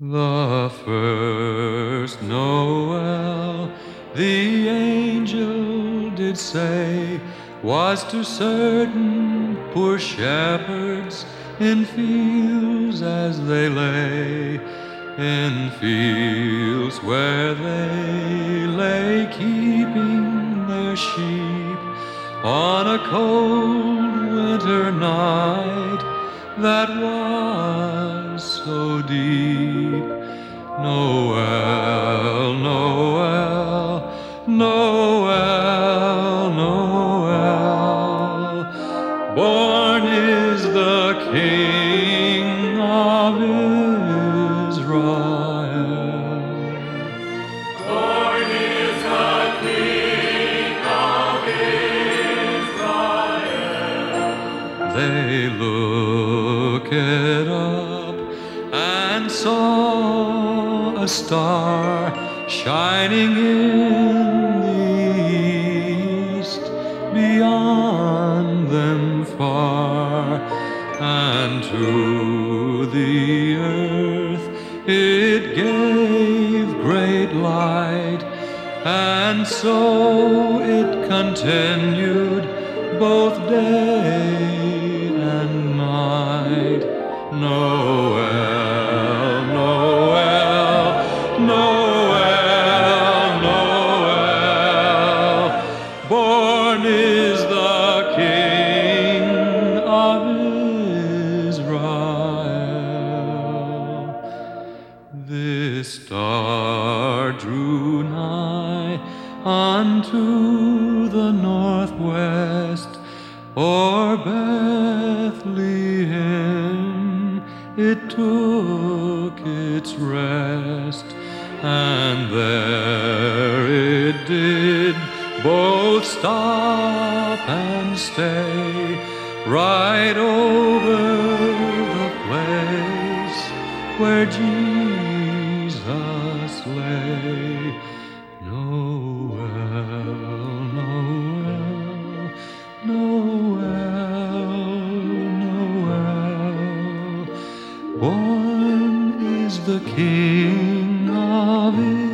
The first Noel, the angel did say, was to certain poor shepherds in fields as they lay, in fields where they lay keeping their sheep on a cold winter night that was so deep. Noel, Noel, Noel, Noel. Born is the King of Israel. Born is the King of Israel. They looked up and saw a star shining in the east beyond them far and to the earth it gave great light and so it continued both day and night. Noel, and there it did both stop and stay right over the place where Jesus lay. Noel, Noel, Noel, Noel. Born is the King of Israel.